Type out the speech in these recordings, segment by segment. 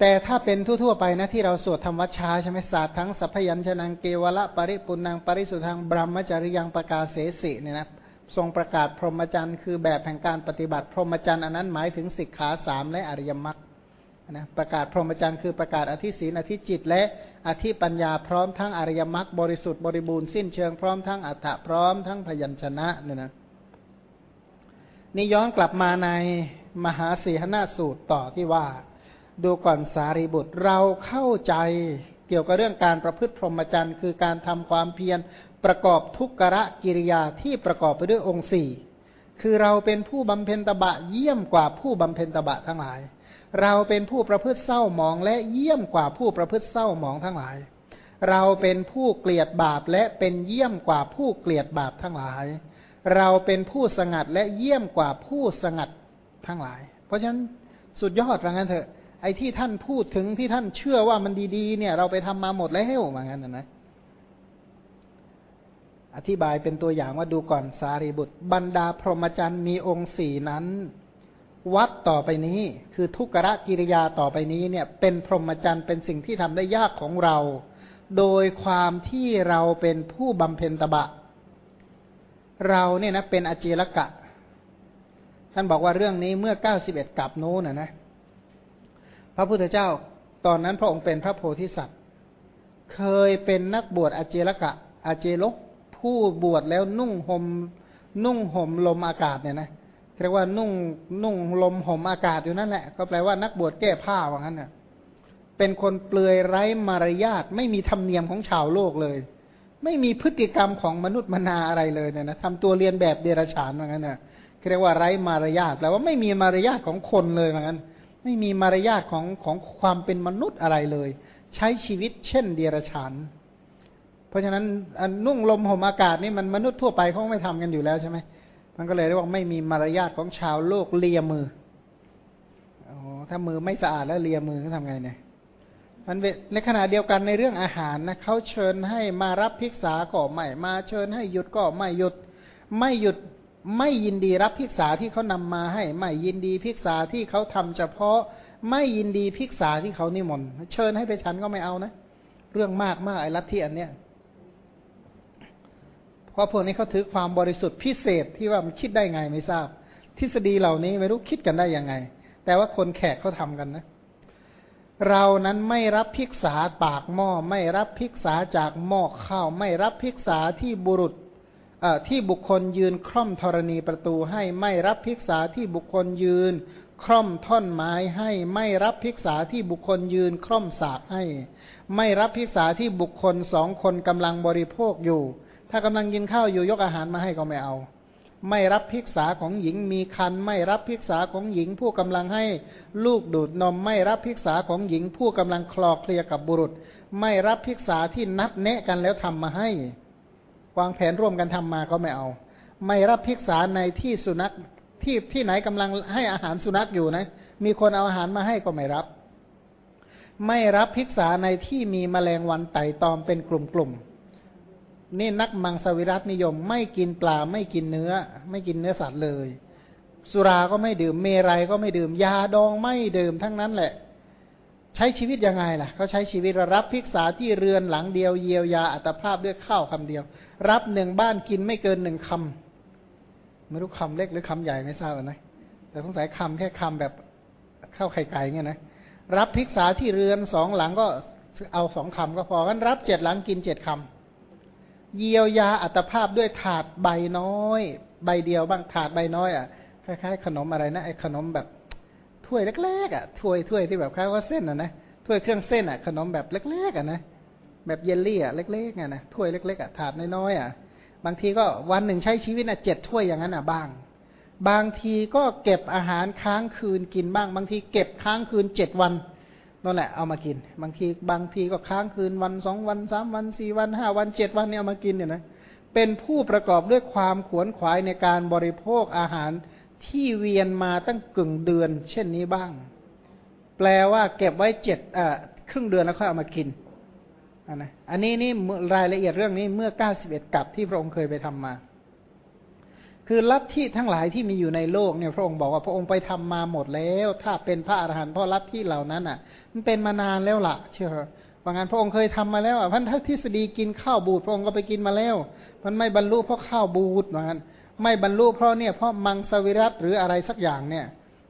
แต่ถ้าเป็นทั่วๆไปนะที่เราสวดธรรมวัชชาใช่ไหมศาสตร์ทั้งสัพยัญชนะเกวละปริปุนังปริสุทธังบรมจริยังประกาศเสสิเนี่ยนะทรงประกาศพรหมจรรย์คือแบบแห่งการปฏิบัติพรหมจรรย์อันนั้นหมายถึงสิกขาสามและอริยมรรคนะประกาศพรหมจรรย์คือประกาศอธิศีนอธิจิต และอธิปัญญาพร้อมทั้งอริยมรรคบริสุทธิ์บริบูรณ์สิ้นเชิงพร้อมทั้งอัฏฐะพร้อมทั้งพยัญชนะเนี่ยนะนี่ย้อนกลับมาในมหาสีหนาสูตรต่อที่ว่า ดูก่อนสารีบุตรเราเข้าใจเกี่ยวกับเรื่องการประพฤติพรหมจรรย์ คือการทำความเพียรประกอบทุกระกิริยาที่ประกอบไปด้วยองค์สี่คือเราเป็นผู้บำเพ็ญตบะเยี่ยมกว่าผู้บำเพ็ญตบะทั้งหลาย เราเป็นผู้ประพฤติเศร้าหมองและเยี่ยมกว่าผู้ประพฤติเศร้าหมองทั้งหลาย เราเป็นผู้เกลียดบาปและเป็นเยี่ยมกว่าผู้เกลียดบาปทั้งหลาย เราเป็นผู้สงัดและเยี่ยมกว่าผู้สงัดทั้งหลาย เพราะฉะนั้นสุดยอดว่างั้นเถอะ ไอ้ที่ท่านพูดถึงที่ท่านเชื่อว่ามันดีๆ เนี่ย เราไปทำมาหมดแล้วว่างั้นนะนะ อธิบายเป็นตัวอย่างว่าดูก่อนสารีบุตร บรรดาพรหมจรรย์มีองค์สี่นั้น วัดต่อไปนี้ คือทุกขะกิริยาต่อไปนี้เนี่ย เป็นพรหมจรรย์เป็นสิ่งที่ทำได้ยากของเรา โดยความที่เราเป็นผู้บำเพ็ญตบะ เราเนี่ยนะเป็นอจิรกะ ท่านบอกว่าเรื่องนี้เมื่อเก้าสิบเอ็ดกับโน้นนะนะ พระพุทธเจ้าตอนนั้นพระองค์เป็นพระโพธิสัตว์ เคยเป็นนักบวชอาเจรกะอาเจลกผู้บวชแล้วนุ่งหม่มนุ่งห่มลมอากาศเนี่ยนะเรียกว่านุ่งนุ่งลมห่มอากาศอยู่นั่นแหละ ก็แปลว่านักบวชแก้ผ้าว่างั้นเนี่ยเป็นคนเปลือยไร้มารยาทไม่มีธรรมเนียมของชาวโลกเลย ไม่มีพฤติกรรมของมนุษย์มนาอะไรเลยเนี่ยนะทำตัวเรียนแบบเดรัจฉานว่างั้นเนี่ยเรียกว่าไร้มารยาทแปลว่าไม่มีมารยาทของคนเลยว่างั้น ไม่มีมารยาทของของความเป็นมนุษย์อะไรเลย ใช้ชีวิตเช่นเดรัจฉานราะฉะนั้นนุ่งลมห่มอากาศนี่มันมนุษย์ทั่วไปเขาไม่ทำกันอยู่แล้วใช่ไหมมันก็เลยเรียกว่าไม่มีมารยาทของชาวโลกเลียมือโอ้ถ้ามือไม่สะอาดแล้วเลียมือเขาทำไงเนี่ยมันในขณะเดียวกันในเรื่องอาหารนะเขาเชิญให้มารับพิกษาก็ไม่มาเชิญให้หยุดก็ไม่หยุด ไม่หยุด ไม่ยินดีรับพิกษาที่เขานำมาให้ ไม่ยินดีพิกษาที่เขาทำเฉพาะ ไม่ยินดีพิกษาที่เขานิมนต์เชิญให้ไปฉันก็ไม่เอานะ เรื่องมากมากไอ้ลัทธิอันเนี้ยเพราะพวกนี้เขาถือความบริสุทธิ์พิเศษที่ว่ามันคิดได้ไงไม่ทราบ ทฤษฎีเหล่านี้ไม่รู้คิดกันได้ยังไง แต่ว่าคนแขกเขาทากันนะ เรานั้นไม่รับพิกษาปากหม้อไม่รับพิกษาจากหม้อข้าวไม่รับพิกษาที่บุรุษ ที่บุคคลยืนคร่อมธรณีประตูให้ไม่รับพิกษาที่บุคคลยืนคร่อมท่อนไม้ให้ไม่รับพิกษาที่บุคคลยืนคร่อมสากให้ ไม่รับพิกษาที่บุคคลสองคนกำลังบริโภคอยู่ ถ้ากำลังกินข้าวอยู่ยกอาหารมาให้ก็ไม่เอา ไม่รับพิกษาของหญิงมีคัน ไม่รับพิกษาของหญิงผู้กำลังให้ลูกดูดนม ไม่รับพิกษาของหญิงผู้กำลังคลอเคลียกับบุรุษ ไม่รับพิกษาที่นัดแนะกันแล้วทำมาให้ วางแผนร่วมกันทำมาก็ไม่เอา ไม่รับพิกษาในที่สุนัขที่ที่ไหนกำลังให้อาหารสุนัขอยู่นะ มีคนเอาอาหารมาให้ก็ไม่รับ ไม่รับพิกษาในที่มีแมลงวันไต่ตอมเป็นกลุ่มๆนี่นักมังสวิรัตนิยม ไม่กินปลาไม่กินเนื้อ ไม่กินเนื้อสัตว์เลย สุราก็ไม่ดื่มเมรัยก็ไม่ดื่มยาดองไม่ดื่มทั้งนั้นแหละ ใช้ชีวิตยังไงล่ะเขาใช้ชีวิตรับพิกษาที่เรือนหลังเดียวเยียวยาอัตภาพด้วยข้าวคำเดียว รับหนึ่งบ้านกินไม่เกินหนึ่งคำไม่รู้คำเล็กหรือคำใหญ่ไม่ทราบนะแต่สงสัยคำแค่คำแบบข้าวไข่ไก่เงี้ยนะรับพิกษาที่เรือนสองหลังก็เอาสองคำก็พอกันรับเจ็ดหลังกินเจ็ดคำเยียวยาอัตภาพด้วยถาดใบน้อย ใบเดียวบ้างถาดใบน้อยอะคล้ายๆ ขนมอะไรนะไอ้ขนมแบบ ถ้วยเล็กๆอะถ้วยถ้วยที่แบบคล้ายว่าเส้นอะนะถ้วยเครื่องเส้นอะขนมแบบเล็กๆอะนะแบบเยลลี่อะเล็กๆอะนะถ้วยเล็กๆอะถาดน้อยๆอะ บางทีก็วันหนึ่งใช้ชีวิตอะเจ็ดถ้วยอย่างนั้นอะบ้าง บางทีก็เก็บอาหารค้างคืนกินบ้าง บางทีเก็บค้างคืนเจ็ดวันนั่นแหละเอามากิน บางทีบางทีก็ค้างคืนวันสองวันสามวันสี่วันห้าวันเจ็ดวันเนี่ยเอามากินเนี่ยนะเป็นผู้ประกอบด้วยความขวนขวายในการบริโภคอาหาร ที่เวียนมาตั้งกึ่งเดือน เช่นนี้บ้าง แปลว่าเก็บไว้เจ็ดอ่าครึ่งเดือนแล้วค่อยเอามากินอันนะอันนี้นี่รายละเอียดเรื่องนี้เมื่อเก้าสิบเอ็ดกับที่พระองค์เคยไปทำมา คือลัทธิทั้งหลายที่มีอยู่ในโลกเนี่ยพระองค์บอกว่าพระองค์ไปทำมาหมดแล้ว ถ้าเป็นพระอรหันต์เพราะลัทธิเหล่านั้นอะ มันเป็นมานานแล้วล่ะ เชื่อบางงานพระองค์เคยทำมาแล้วอะพันธทฤษฎีกินข้าวบูดพระองค์ก็ไปกินมาแล้ว มันไม่บรรลุเพราะข้าวบูดเหมือนกัน ไม่บรรลุเพราะเนี่ยเพราะมังสวิรัตหรืออะไรสักอย่างเนี่ย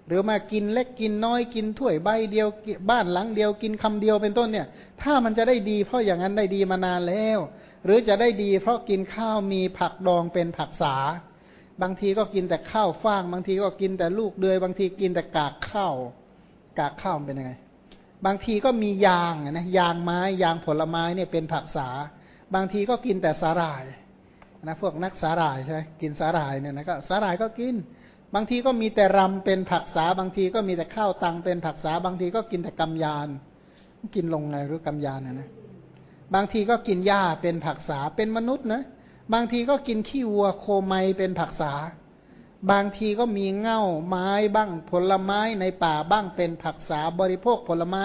หรือมากินเล็กกินน้อยกินถ้วยใบเดียวบ้านหลังเดียวกินคำเดียวเป็นต้นเนี่ย ถ้ามันจะได้ดีเพราะอย่างนั้นได้ดีมานานแล้ว หรือจะได้ดีเพราะกินข้าวมีผักดองเป็นผักษาบางทีก็กินแต่ข้าวฟ่าง บางทีก็กินแต่ลูกเดือย บางทีกินแต่กากข้าวกากข้าวเป็นยังไง บางทีก็มียางนะยางไม้ยางผลไม้เนี่ยเป็นผักษาบางทีก็กินแต่สาหร่าย นะพวกนักสาหร่ายใช่ไหมกินสาหร่ายเนี่ยนะก็สาหร่ายก็กิน บางทีก็มีแต่รำเป็นผักษาบางทีก็มีแต่ข้าวตังเป็นผักษาบางทีก็กินแต่กำยาน กินลงไงหรือกำยานนะนะบางทีก็กินหญ้าเป็นผักษาเป็นมนุษย์นะบางทีก็กินขี้วัวโคไมเป็นผักษา บางทีก็มีเง่าไม้บ้างผลไม้ในป่าบ้างเป็นผักษาบริโภคผลไม้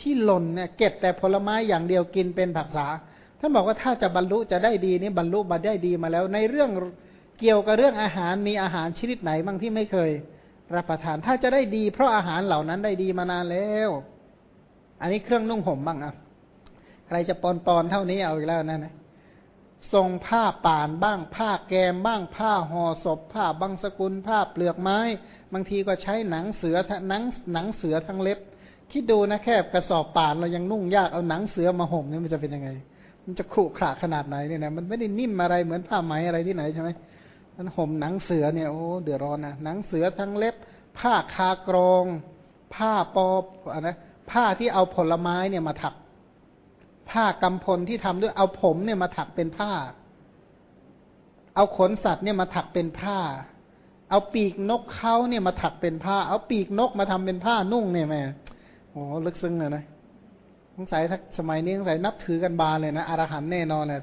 ที่หล่นเนี่ยเก็บแต่ผลไม้อย่างเดียวกินเป็นผักษา ท่านบอกว่าถ้าจะบรรลุจะได้ดีนี่บรรลุมาได้ดีมาแล้ว ในเรื่องเกี่ยวกับเรื่องอาหารมีอาหารชนิดไหนบ้างที่ไม่เคย รับประทานถ้าจะได้ดี เพราะอาหารเหล่านั้นได้ดีมานานแล้ว อันนี้เครื่องนุ่งห่มบ้างอะใครจะปอนปอนเท่านี้เอาอีกแล้วนั่นนะทรงผ้าป่านบ้าง ผ้าแกมบ้าง ผ้าห่อศพ ผ้าบางสกุล ผ้าเปลือกไม้ บางทีก็ใช้หนังเสือหนังหนังเสือทั้งเล็บ คิดดูนะแค่กระสอบป่านเรายังนุ่งยากเอาหนังเสือมาห่มเนี่ยมันจะเป็นยังไง มันจะขรุขระขนาดไหนเนี่ยนะมันไม่ได้นิ่มอะไรเหมือนผ้าไหมอะไรที่ไหนใช่ไหมมันห่มหนังเสือเนี่ยโอ้เดือดร้อนนะหนังเสือทั้งเล็บ ผ้าคากรอง ผ้าปอบอะนะผ้าที่เอาผลไม้เนี่ยมาถัก ผ้ากำพลที่ทำด้วยเอาผมเนี่ยมาถักเป็นผ้า เอาขนสัตว์เนี่ยมาถักเป็นผ้า เอาปีกนกเขาเนี่ยมาถักเป็นผ้า เอาปีกนกมาทำเป็นผ้านุ่งเนี่ยแม่โอ้ลึกซึ้งเลยนะ งสัยถ้าสมัยนี้สงสัยนับถือกันบานเลยนะอรหันแน่นอนเลย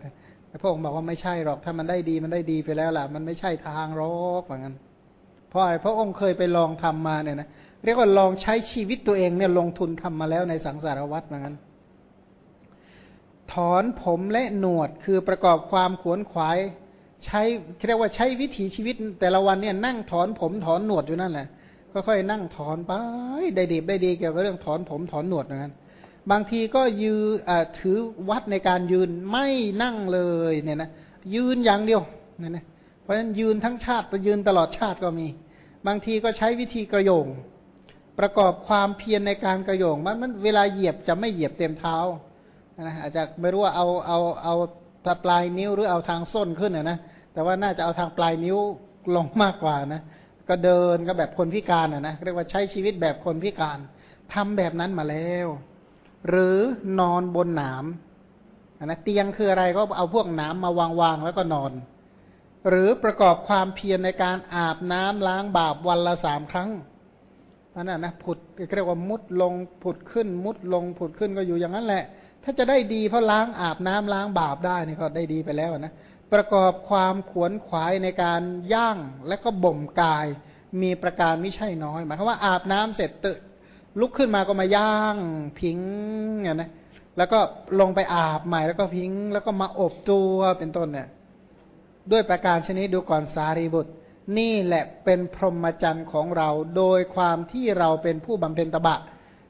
แต่พระองค์บอกว่าไม่ใช่หรอกถ้ามันได้ดีมันได้ดีไปแล้วล่ะ มันไม่ใช่ทางรอกเหมือนกันเพราะอะไรพระองค์เคยไปลองทำมาเนี่ยนะเรียกว่าลองใช้ชีวิตตัวเองเนี่ยลงทุนทำมาแล้วในสังสารวัฏเหมือนกันถอนผมและหนวดคือประกอบความขวนขวายใช้เรียกว่าใช้วิถีชีวิต แต่ละวันเนี่ยนั่งถอนผมถอนหนวดอยู่นั่นแหละค่อยๆนั่งถอนไปได้ดีได้ดีเกี่ยวกับเรื่องถอนผมถอนหนวดเหมือนกัน บางทีก็ยืนถือวัดในการยืนไม่นั่งเลยเนี่ยนะยืนอย่างเดียวเนี่ยนะเพราะฉะนั้นยืนทั้งชาติไปยืนตลอดชาติก็มี บางทีก็ใช้วิธีกระโยง ประกอบความเพียรในการกระโยงมันมันเวลาเหยียบจะไม่เหยียบเต็มเท้านะอาจจะไม่รู้ว่าเอาเอาเอาทาปลายนิ้วหรือเอาทางส้นขึ้นนะนะแต่ว่าน่าจะเอาทางปลายนิ้วลงมากกว่านะก็เดินก็แบบคนพิการอะนะเรียกว่าใช้ชีวิตแบบคนพิการทำแบบนั้นมาแล้ว หรือนอนบนหนามนะเตียงคืออะไรก็เอาพวกหนามมาวางๆแล้วก็นอน หรือประกอบความเพียรในการอาบน้ำล้างบาปวันละสามครั้งนั่นนะผุดเรียกว่ามุดลงผุดขึ้น มุดลงผุดขึ้นก็อยู่อย่างนั้นแหละ ถ้าจะได้ดีเพราะล้างอาบน้ำล้างบาปได้นี่ก็ได้ดีไปแล้วนะประกอบความขวนขวายในการย่างและก็บ่มกาย มีประการไม่ใช่น้อยหมายความว่าอาบน้ำเสร็จตื่น ลุกขึ้นมาก็มาย่างพิงเนี่ยนะแล้วก็ลงไปอาบใหม่แล้วก็พิง แล้วก็มาอบตัวเป็นต้นเนี่ย ด้วยประการชนิดดูก่อนสารีบุตร นี่แหละเป็นพรหมจรรย์ของเรา โดยความที่เราเป็นผู้บำเพ็ญตบะ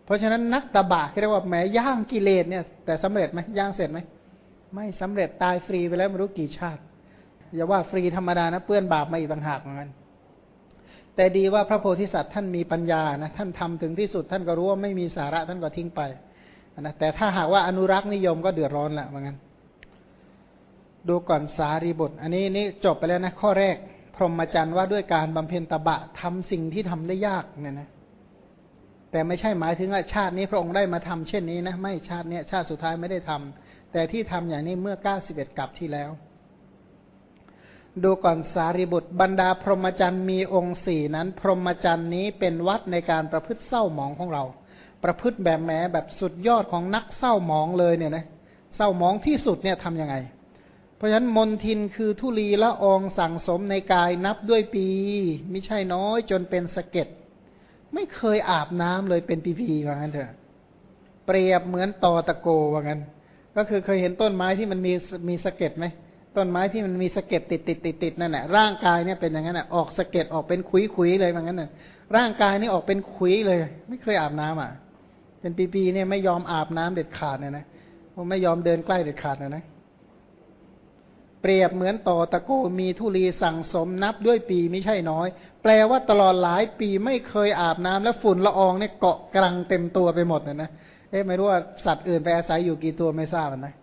เพราะฉะนั้นนักตบะเรียกว่าแม้ย่างกิเลสเนี่ย แต่สำเร็จไหมย่างเสร็จไหมไม่สำเร็จตายฟรีไปแล้วไม่รู้กี่ชาติอย่าว่าฟรีธรรมดานะเปื้อนบาปมาอีกต่างหากเหมือนกัน แต่ดีว่าพระโพธิสัตว์ท่านมีปัญญานะท่านทำถึงที่สุดท่านก็รู้ว่าไม่มีสาระท่านก็ทิ้งไปนะแต่ถ้าหากว่าอนุรักษ์นิยมก็เดือดร้อนแหละเหมือนกันดูก่อนสารีบท อันนี้นี่จบไปแล้วนะข้อแรก พรหมจรรย์ว่าด้วยการบำเพ็ญตบะทำสิ่งที่ทำได้ยากเนี่ยนะแต่ไม่ใช่หมายถึงว่าชาตินี้พระองค์ได้มาทำเช่นนี้นะไม่ชาติเนี้ยชาติสุดท้ายไม่ได้ทำแต่ที่ทำอย่างนี้เมื่อเก้าสิบเอ็ดกับที่แล้ว ดูก่อนสารีบุตรบรรดาพรหมจรรย์มีองค์สี่นั้น พรหมจรรย์นี้เป็นวัดในการประพฤติเศร้าหมองของเรา ประพฤติแบบแม้แบบสุดยอดของนักเศร้าหมองเลยเนี่ยนะเศร้าหมองที่สุดเนี่ยทำยังไง เพราะฉะนั้นมนทินคือทุลีละอองสั่งสมในกายนับด้วยปี ไม่ใช่น้อยจนเป็นสะเก็ดไม่เคยอาบน้ำเลยเป็นปีๆว่างั้นเถอะ เปรียบเหมือนตอตะโกว่างั้น ก็คือเคยเห็นต้นไม้ที่มันมีมีสะเก็ดไหม ต้นไม้ที่มันมีสะเก็ดติดติดติดติดนั่นแหละร่างกายเนี่ยเป็นอย่างนั้นอะออกสะเก็ดออกเป็นขุยขุยเลยอย่างนั้นน่ะร่างกายนี่ออกเป็นขุยเลย ไม่เคยอาบน้ำอะ เป็นปีๆเนี่ยไม่ยอมอาบน้ำเด็ดขาดเนี่ยนะไม่ยอมเดินใกล้เด็ดขาดนะนะเปรียบเหมือนต่อตะโกมีทุลีสั่งสมนับด้วยปีไม่ใช่น้อย แปลว่าตลอดหลายปีไม่เคยอาบน้ำแล้วฝุ่นละอองเนี่ยเกาะกลังเต็มตัวไปหมดเนะนะเอ๊ะไม่รู้ว่าสัตว์อื่นไปอาศัยอยู่กี่ตัวไม่ทราบนะ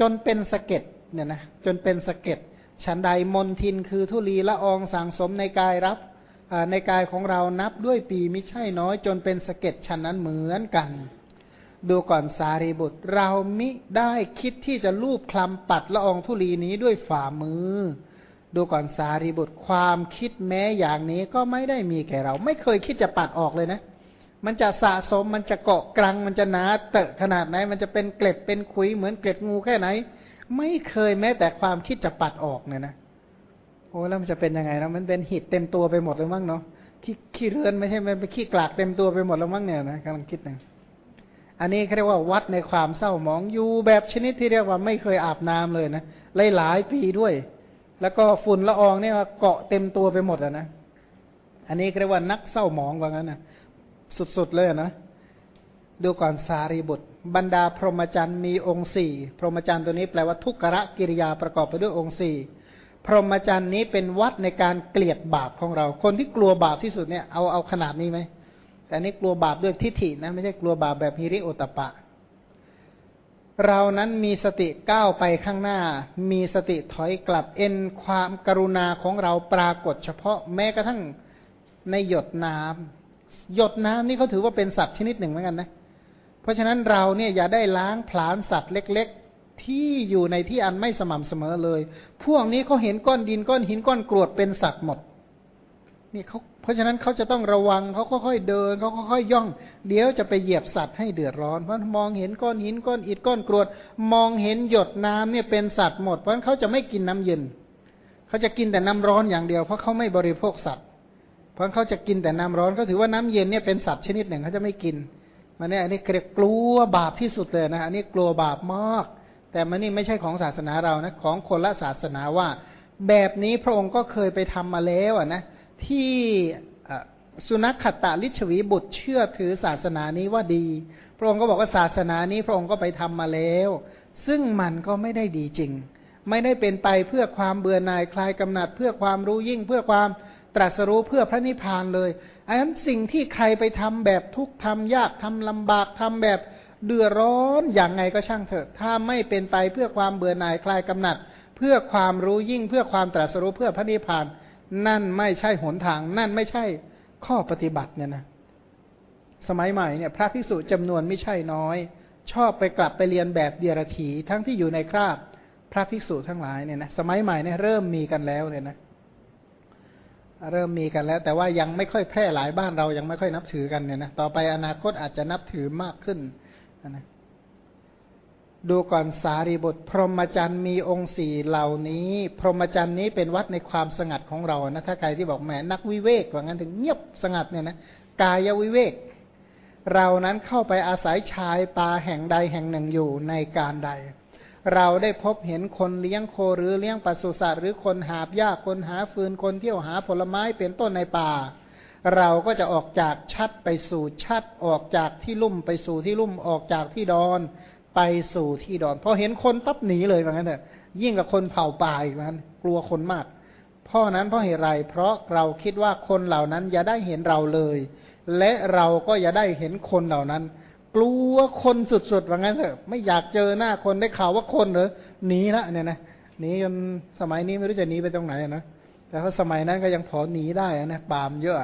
จนเป็นสะเก็ด เนี่ยนะจนเป็นสะเก็ดฉันใดมนทินคือทุลีละอองสังสมในกายรับในกายของเรานับด้วยปีไม่ใช่น้อย จนเป็นสะเก็ดฉันนั้นเหมือนกัน ดูก่อนสารีบุตร เรามิได้คิดที่จะลูบคลำปัดละอองทุลีนี้ด้วยฝ่ามือ ดูก่อนสารีบุตรความคิดแม้อย่างนี้ก็ไม่ได้มีแก่เรา ไม่เคยคิดจะปัดออกเลยนะ มันจะสะสมมันจะเกาะกลังมันจะหนาเตอะขนาดไหน มันจะเป็นเกล็ดเป็นขุยเหมือนเกล็ดงูแค่ไหน ไม่เคยแม้แต่ความคิดจะปัดออกเนี่ยนะโอ้แล้วมันจะเป็นยังไงนะมันเป็นหิดเต็มตัวไปหมดเลยมั้งเนาะขี้ขี้เรือนไม่ใช่มันไปขี้กลากเต็มตัวไปหมดแล้วมั้งเนี่ยนะกำลังคิดนะอันนี้เขาเรียกว่าวัดในความเศร้าหมองอยู่แบบชนิดที่เรียกว่าไม่เคยอาบน้ำเลยนะหลายหลายปีด้วย แล้วก็ฝุ่นละอองเนี่ยเกาะเต็มตัวไปหมดอะนะอันนี้เรียกว่านักเศร้าหมองว่างั้นนะสุดๆเลยนะดูก่อนสารีบุตร บรรดาพรหมจรรย์มีองค์สี่พรหมจรรย์ตัวนี้แปลว่าทุกขะกิริยาประกอบไปด้วยองค์สี่พรหมจรรย์นี้เป็นวัดในการเกลียดบาปของเรา คนที่กลัวบาปที่สุดเนี่ยเอาเอาขนาดนี้ไหมแต่นี่กลัวบาปด้วยทิฏฐินะไม่ใช่กลัวบาปแบบฮิริโอตปะ เรานั้นมีสติก้าวไปข้างหน้า มีสติถอยกลับเอ็นความกรุณาของเราปรากฏเฉพาะแม้กระทั่งในหยดน้ำหยดน้ำนี่เขาถือว่าเป็นสัตว์ชนิดหนึ่งเหมือนกันนะเพราะฉะนั้นเราเนี่ยอย่าได้ล้างผลาญสัตว์เล็ก ๆ ที่อยู่ในที่อันไม่สม่ำเสมอเลย พวกนี้เขาเห็นก้อนดินก้อนหินก้อนกรวดเป็นสัตว์หมดนี่เขาเพราะฉะนั้นเขาจะต้องระวังเขาค่อยๆเดินเขาค่อยๆย่อง เดี๋ยวจะไปเหยียบสัตว์ให้เดือดร้อนเพราะมองเห็นก้อนหินก้อนอิฐก้อนกรวด มองเห็นหยดน้ำเนี่ยเป็นสัตว์หมด เพราะเขาจะไม่กินน้ำเย็นเขาจะกินแต่น้ำร้อนอย่างเดียวเพราะเขาไม่บริโภคสัตว์ เพราะเขาจะกินแต่น้ำร้อนเขาถือว่าน้ำเย็นเนี่ยเป็นสัตว์ชนิดหนึ่งเขาจะไม่กิน มันเนี่ยอันนี้กลัวบาปที่สุดเลยนะอันนี้กลัวบาปมาก แต่มันนี่ไม่ใช่ของศาสนาเรานะของคนละศาสนาว่า แบบนี้พระองค์ก็เคยไปทำมาแล้วนะที่สุนัขขตาลิชวีบุตรเชื่อถือศาสนานี้ว่าดี พระองค์ก็บอกว่าศาสนานี้พระองค์ก็ไปทำมาแล้ว ซึ่งมันก็ไม่ได้ดีจริง ไม่ได้เป็นไปเพื่อความเบื่อหน่ายคลายกำหนัด เพื่อความรู้ยิ่งเพื่อความตรัสรู้เพื่อพระนิพพานเลยอันนั้นสิ่งที่ใครไปทำแบบทุกทำยากทำลำบากทำแบบเดือดร้อนอย่างไงก็ช่างเถอะ ถ้าไม่เป็นไปเพื่อความเบื่อหน่ายคลายกำหนัด เพื่อความรู้ยิ่งเพื่อความตรัสรู้เพื่อพระนิพพาน นั่นไม่ใช่หนทาง นั่นไม่ใช่ข้อปฏิบัติเนี่ยนะสมัยใหม่เนี่ยพระภิกษุจำนวนไม่ใช่น้อย ชอบไปกลับไปเรียนแบบเดียรถีทั้งที่อยู่ในคราบพระภิกษุทั้งหลายเนี่ยนะสมัยใหม่เนี่ยเริ่มมีกันแล้วเนี่ยนะ เริ่มมีกันแล้ว แต่ว่ายังไม่ค่อยแพร่หลายบ้านเรายังไม่ค่อยนับถือกันเนี่ยนะต่อไปอนาคตอาจจะนับถือมากขึ้นนะดูก่อนสารีบท พรหมจรรย์มีองค์สี่เหล่านี้ พรหมจรรย์นี้เป็นวัดในความสงัดของเรานะถ้าใครที่บอกแหมนักวิเวกว่างั้นถึงเงียบสงัดเนี่ยนะกายวิเวก เรานั้นเข้าไปอาศัยชายป่าแห่งใดแห่งหนึ่งอยู่ในการใด เราได้พบเห็นคนเลี้ยงโคหรือเลี้ยงปศุสัตว์หรือคนหาบหญ้าคนหาฟืนคนเที่ยวหาผลไม้เป็นต้นในป่า เราก็จะออกจากชัดไปสู่ชัดออกจากที่ลุ่มไปสู่ที่ลุ่มออกจากที่ดอนไปสู่ที่ดอนพอเห็นคนปั๊บหนีเลยว่างั้นเถอะยิ่งกับคนเผาป่าอีกนั้น กลัวคนมากเพราะนั้นเพราะเหตุไร เพราะเราคิดว่าคนเหล่านั้นอย่าได้เห็นเราเลย และเราก็อย่าได้เห็นคนเหล่านั้น กลัวคนสุดๆว่างั้นเถอะไม่อยากเจอหน้าคนได้ข่าวว่าคนเหรอหนีละเนี่ยนะหนีจนสมัยนี้ไม่รู้จะหนีไปตรงไหนนะแต่ถ้าสมัยนั้นก็ยังพอหนีได้นะปามเยอะ